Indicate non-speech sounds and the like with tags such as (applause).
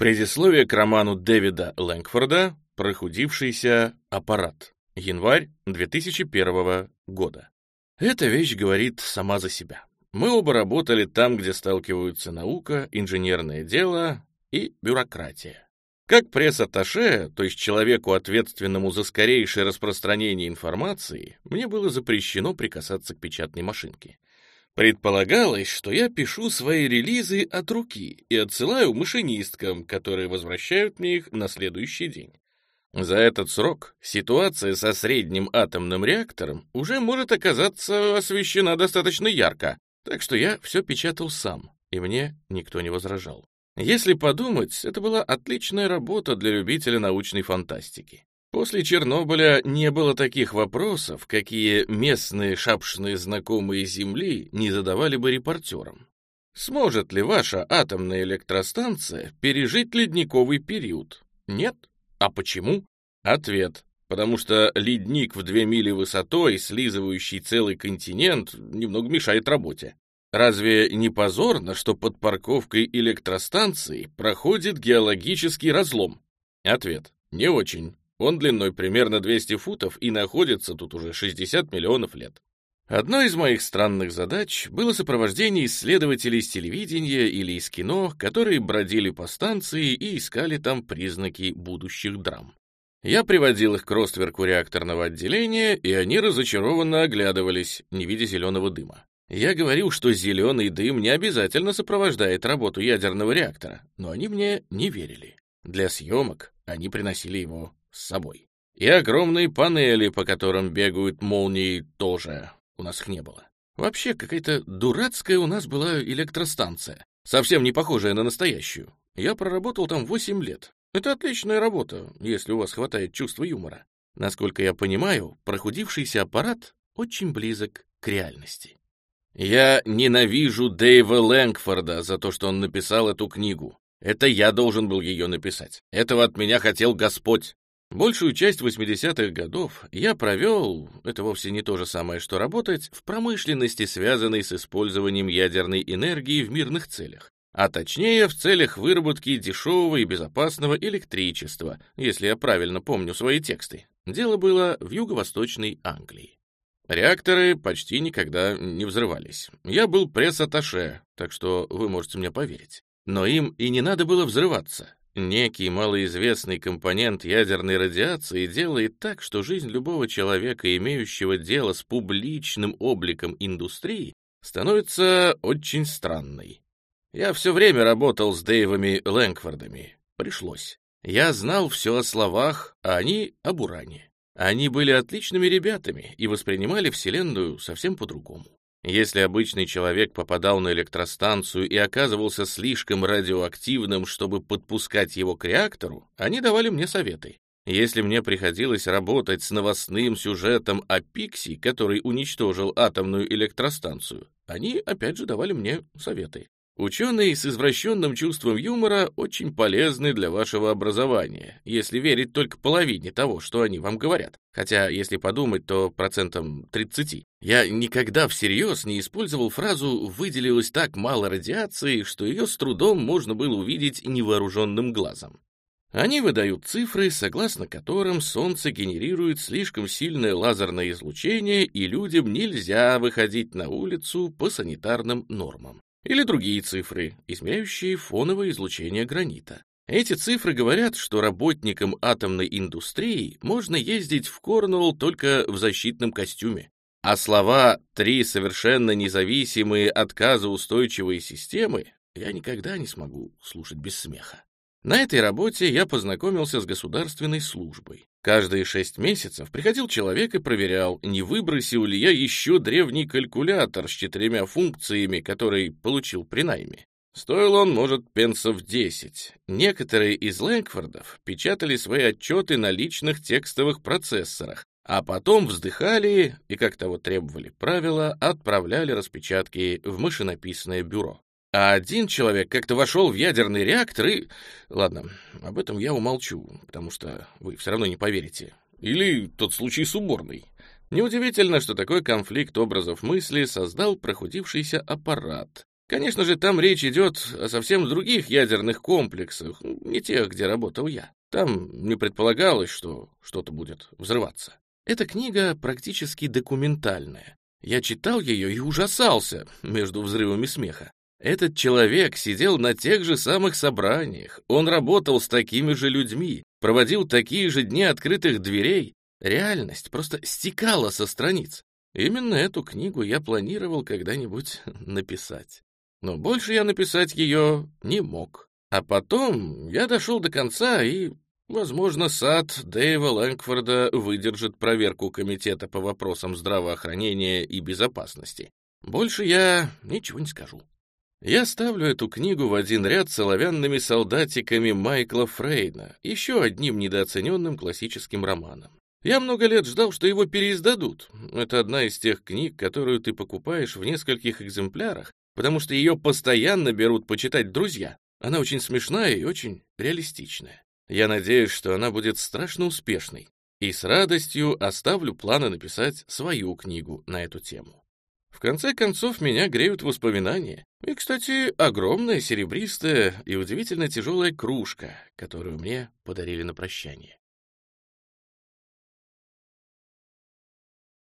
Предисловие к роману Дэвида Лэнгфорда «Прохудившийся аппарат». Январь 2001 года. Эта вещь говорит сама за себя. Мы оба работали там, где сталкиваются наука, инженерное дело и бюрократия. Как пресс-атташе, то есть человеку, ответственному за скорейшее распространение информации, мне было запрещено прикасаться к печатной машинке. Предполагалось, что я пишу свои релизы от руки и отсылаю машинисткам, которые возвращают мне их на следующий день. За этот срок ситуация со средним атомным реактором уже может оказаться освещена достаточно ярко, так что я все печатал сам, и мне никто не возражал. Если подумать, это была отличная работа для любителя научной фантастики. После Чернобыля не было таких вопросов, какие местные шапшные знакомые Земли не задавали бы репортерам. Сможет ли ваша атомная электростанция пережить ледниковый период? Нет. А почему? Ответ. Потому что ледник в две мили высотой, слизывающий целый континент, немного мешает работе. Разве не позорно, что под парковкой электростанции проходит геологический разлом? Ответ. Не очень. Он длиной примерно 200 футов и находится тут уже 60 миллионов лет. Одной из моих странных задач было сопровождение исследователей с телевидения или из кино, которые бродили по станции и искали там признаки будущих драм. Я приводил их к ростверку реакторного отделения, и они разочарованно оглядывались, не видя зеленого дыма. Я говорил, что зеленый дым не обязательно сопровождает работу ядерного реактора, но они мне не верили. Для съемок они приносили его с собой. И огромные панели, по которым бегают молнии, тоже у нас их не было. Вообще, какая-то дурацкая у нас была электростанция, совсем не похожая на настоящую. Я проработал там 8 лет. Это отличная работа, если у вас хватает чувства юмора. Насколько я понимаю, прохудившийся аппарат очень близок к реальности. Я ненавижу Дэйва Лэнгфорда за то, что он написал эту книгу. Это я должен был ее написать. Этого от меня хотел Господь. Большую часть 80-х годов я провел, это вовсе не то же самое, что работать, в промышленности, связанной с использованием ядерной энергии в мирных целях, а точнее в целях выработки дешевого и безопасного электричества, если я правильно помню свои тексты. Дело было в юго-восточной Англии. Реакторы почти никогда не взрывались. Я был пресс-атташе, так что вы можете мне поверить. Но им и не надо было взрываться. Некий малоизвестный компонент ядерной радиации делает так, что жизнь любого человека, имеющего дело с публичным обликом индустрии, становится очень странной. Я все время работал с Дэйвами Лэнгфордами. Пришлось. Я знал все о словах, а они — об уране. Они были отличными ребятами и воспринимали Вселенную совсем по-другому. Если обычный человек попадал на электростанцию и оказывался слишком радиоактивным, чтобы подпускать его к реактору, они давали мне советы. Если мне приходилось работать с новостным сюжетом о Пикси, который уничтожил атомную электростанцию, они опять же давали мне советы. Ученые с извращенным чувством юмора очень полезны для вашего образования, если верить только половине того, что они вам говорят. Хотя, если подумать, то процентом 30. Я никогда всерьез не использовал фразу «выделилось так мало радиации, что ее с трудом можно было увидеть невооруженным глазом». Они выдают цифры, согласно которым Солнце генерирует слишком сильное лазерное излучение, и людям нельзя выходить на улицу по санитарным нормам. Или другие цифры, измеряющие фоновое излучение гранита. Эти цифры говорят, что работникам атомной индустрии можно ездить в Корнуолл только в защитном костюме. А слова «три совершенно независимые отказоустойчивые системы» я никогда не смогу слушать без смеха. На этой работе я познакомился с государственной службой. Каждые шесть месяцев приходил человек и проверял, не выбросил ли я еще древний калькулятор с четырьмя функциями, который получил при найме. Стоил он, может, пенсов 10. Некоторые из Лэнгфордов печатали свои отчеты на личных текстовых процессорах, а потом вздыхали и, как того требовали правила, отправляли распечатки в машинописное бюро. А один человек как-то вошел в ядерный реактор и... Ладно, об этом я умолчу, потому что вы все равно не поверите. Или тот случай с уборной. Неудивительно, что такой конфликт образов мысли создал прохудившийся аппарат. Конечно же, там речь идет о совсем других ядерных комплексах, не тех, где работал я. Там не предполагалось, что что-то будет взрываться. Эта книга практически документальная. Я читал ее и ужасался между взрывами смеха. Этот человек сидел на тех же самых собраниях, он работал с такими же людьми, проводил такие же дни открытых дверей. Реальность просто стекала со страниц. Именно эту книгу я планировал когда-нибудь (laughs) написать но больше я написать ее не мог. А потом я дошел до конца, и, возможно, сад Дэйва Лэнгфорда выдержит проверку Комитета по вопросам здравоохранения и безопасности. Больше я ничего не скажу. Я ставлю эту книгу в один ряд с оловянными солдатиками Майкла Фрейна, еще одним недооцененным классическим романом. Я много лет ждал, что его переиздадут. Это одна из тех книг, которую ты покупаешь в нескольких экземплярах, потому что ее постоянно берут почитать друзья. Она очень смешная и очень реалистичная. Я надеюсь, что она будет страшно успешной, и с радостью оставлю планы написать свою книгу на эту тему. В конце концов, меня греют воспоминания. И, кстати, огромная серебристая и удивительно тяжелая кружка, которую мне подарили на прощание.